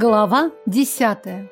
Глава десятая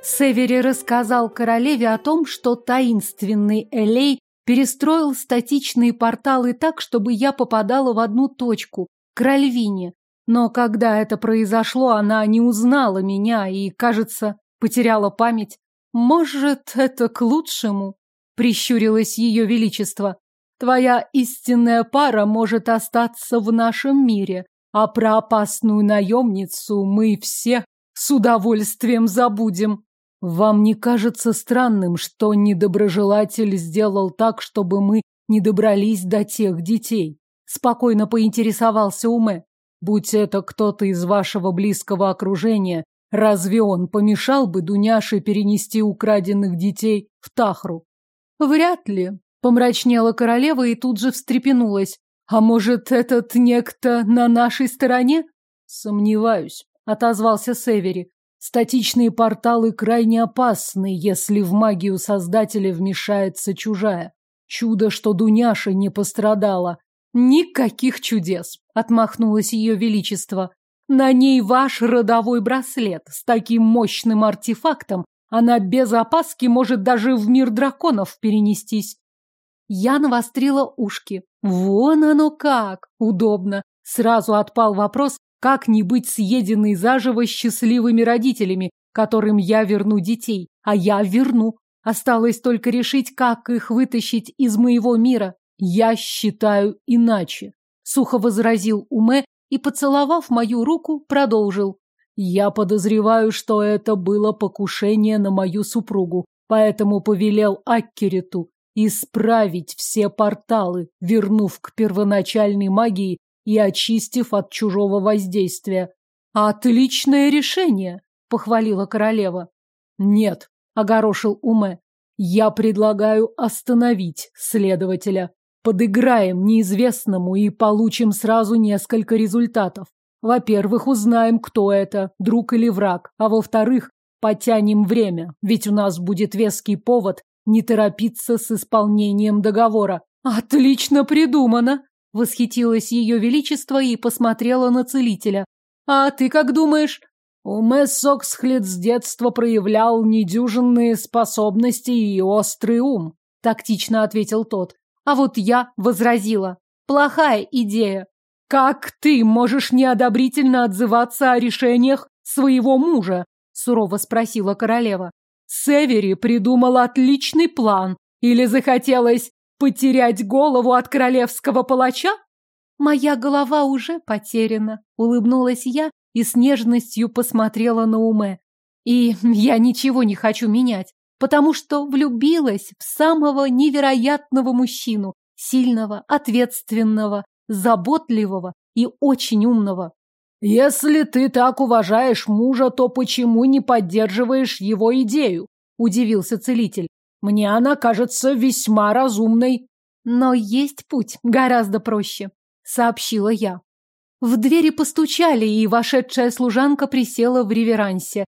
Севери рассказал королеве о том, что таинственный Элей перестроил статичные порталы так, чтобы я попадала в одну точку, к Ральвине. Но когда это произошло, она не узнала меня и, кажется, потеряла память. Может, это к лучшему? Прищурилось ее величество. Твоя истинная пара может остаться в нашем мире, а про опасную наемницу мы все с удовольствием забудем. Вам не кажется странным, что недоброжелатель сделал так, чтобы мы не добрались до тех детей? Спокойно поинтересовался Уме. Будь это кто-то из вашего близкого окружения, разве он помешал бы Дуняше перенести украденных детей в Тахру? Вряд ли, Помрачнела королева и тут же встрепенулась. А может, этот некто на нашей стороне? Сомневаюсь, отозвался Севери. Статичные порталы крайне опасны, если в магию Создателя вмешается чужая. Чудо, что Дуняша не пострадала. Никаких чудес, отмахнулось ее величество. На ней ваш родовой браслет. С таким мощным артефактом она без опаски может даже в мир драконов перенестись. Я навострила ушки. Вон оно как! Удобно. Сразу отпал вопрос, как не быть съеденной заживо счастливыми родителями, которым я верну детей. А я верну. Осталось только решить, как их вытащить из моего мира. Я считаю иначе. Сухо возразил Уме и, поцеловав мою руку, продолжил. Я подозреваю, что это было покушение на мою супругу, поэтому повелел Аккериту исправить все порталы, вернув к первоначальной магии и очистив от чужого воздействия. Отличное решение, похвалила королева. Нет, огорошил Уме. Я предлагаю остановить следователя. Подыграем неизвестному и получим сразу несколько результатов. Во-первых, узнаем, кто это, друг или враг, а во-вторых, потянем время, ведь у нас будет веский повод не торопиться с исполнением договора. Отлично придумано! Восхитилось ее величество и посмотрела на целителя. А ты как думаешь? Уме Соксхлет с детства проявлял недюжинные способности и острый ум, тактично ответил тот. А вот я возразила. Плохая идея. Как ты можешь неодобрительно отзываться о решениях своего мужа? Сурово спросила королева. Севери придумал отличный план. Или захотелось потерять голову от королевского палача? Моя голова уже потеряна, улыбнулась я и с нежностью посмотрела на Уме. И я ничего не хочу менять, потому что влюбилась в самого невероятного мужчину, сильного, ответственного, заботливого и очень умного. «Если ты так уважаешь мужа, то почему не поддерживаешь его идею?» – удивился целитель. «Мне она кажется весьма разумной». «Но есть путь гораздо проще», – сообщила я. В двери постучали, и вошедшая служанка присела в реверансе.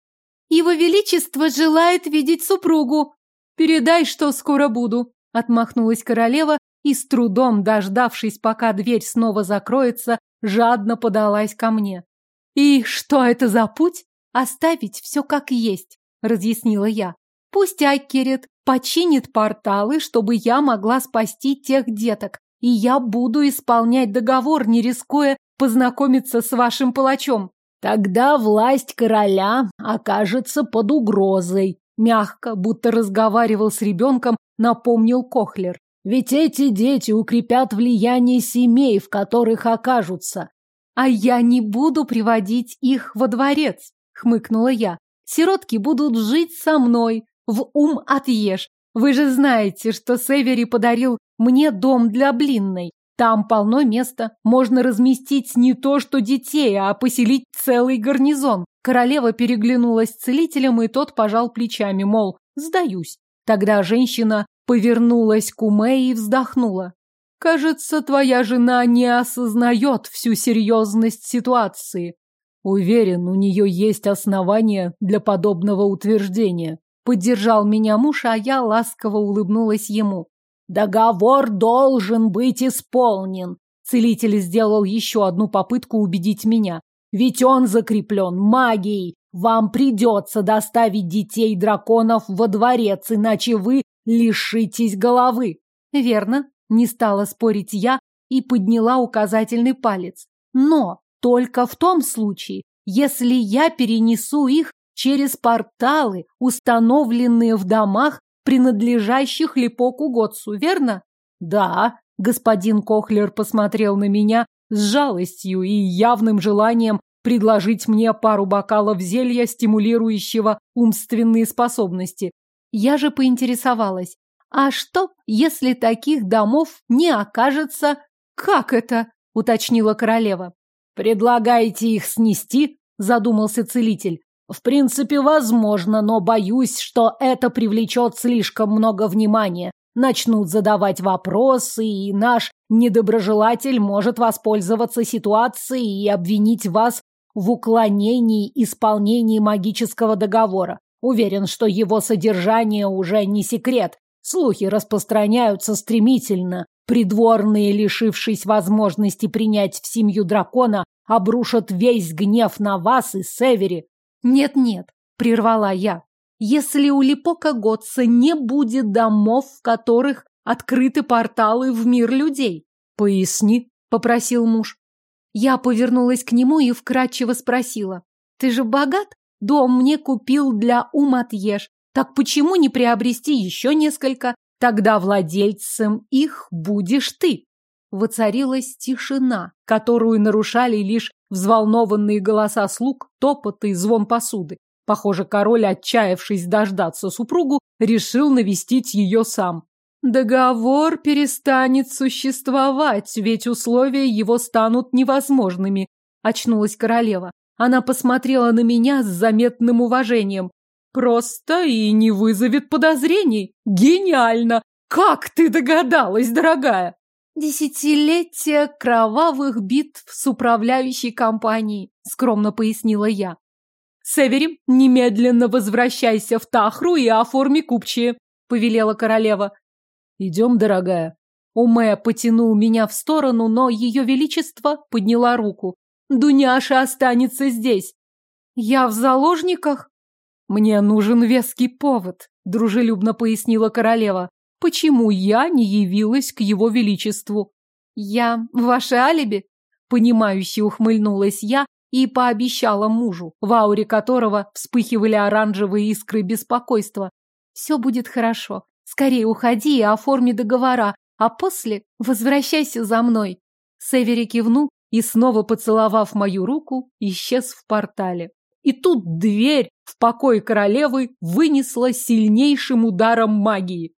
«Его Величество желает видеть супругу!» «Передай, что скоро буду», – отмахнулась королева и, с трудом дождавшись, пока дверь снова закроется, жадно подалась ко мне. «И что это за путь? Оставить все как есть», — разъяснила я. «Пусть Аккерет починит порталы, чтобы я могла спасти тех деток, и я буду исполнять договор, не рискуя познакомиться с вашим палачом». «Тогда власть короля окажется под угрозой», — мягко, будто разговаривал с ребенком, напомнил Кохлер. Ведь эти дети укрепят влияние семей, в которых окажутся. А я не буду приводить их во дворец, хмыкнула я. Сиротки будут жить со мной. В ум отъешь. Вы же знаете, что Севери подарил мне дом для блинной. Там полно места. Можно разместить не то что детей, а поселить целый гарнизон. Королева переглянулась с целителем, и тот пожал плечами, мол, сдаюсь. Тогда женщина повернулась к Уме и вздохнула. Кажется, твоя жена не осознает всю серьезность ситуации. Уверен, у нее есть основания для подобного утверждения. Поддержал меня муж, а я ласково улыбнулась ему. Договор должен быть исполнен. Целитель сделал еще одну попытку убедить меня. Ведь он закреплен магией. Вам придется доставить детей драконов во дворец, иначе вы лишитесь головы. Верно, не стала спорить я и подняла указательный палец. Но только в том случае, если я перенесу их через порталы, установленные в домах, принадлежащих Липоку Готсу, верно? Да, господин Кохлер посмотрел на меня с жалостью и явным желанием предложить мне пару бокалов зелья, стимулирующего умственные способности. Я же поинтересовалась, а что, если таких домов не окажется? Как это? уточнила королева. Предлагаете их снести? задумался целитель. В принципе, возможно, но боюсь, что это привлечет слишком много внимания. Начнут задавать вопросы, и наш недоброжелатель может воспользоваться ситуацией и обвинить вас в уклонении исполнении магического договора. Уверен, что его содержание уже не секрет. Слухи распространяются стремительно. Придворные, лишившись возможности принять в семью дракона, обрушат весь гнев на вас и Севери. Нет-нет, прервала я. Если у Липока Готса не будет домов, в которых открыты порталы в мир людей. Поясни, попросил муж. Я повернулась к нему и вкратчиво спросила. Ты же богат? Дом мне купил для Уматьеш. Так почему не приобрести еще несколько? Тогда владельцем их будешь ты. Воцарилась тишина, которую нарушали лишь взволнованные голоса слуг, топот и звон посуды. Похоже, король, отчаявшись дождаться супругу, решил навестить ее сам. Договор перестанет существовать, ведь условия его станут невозможными, очнулась королева. Она посмотрела на меня с заметным уважением. Просто и не вызовет подозрений. Гениально! Как ты догадалась, дорогая? Десятилетия кровавых битв с управляющей компанией, скромно пояснила я. Севери, немедленно возвращайся в Тахру и оформи купчие, повелела королева. Идем, дорогая. Уме потянул меня в сторону, но ее величество подняла руку. Дуняша останется здесь. Я в заложниках? Мне нужен веский повод, дружелюбно пояснила королева. Почему я не явилась к его величеству? Я ваше алиби? Понимающе ухмыльнулась я и пообещала мужу, в ауре которого вспыхивали оранжевые искры беспокойства. Все будет хорошо. Скорее уходи и оформи договора, а после возвращайся за мной. Севери кивнул и, снова поцеловав мою руку, исчез в портале. И тут дверь в покой королевы вынесла сильнейшим ударом магии.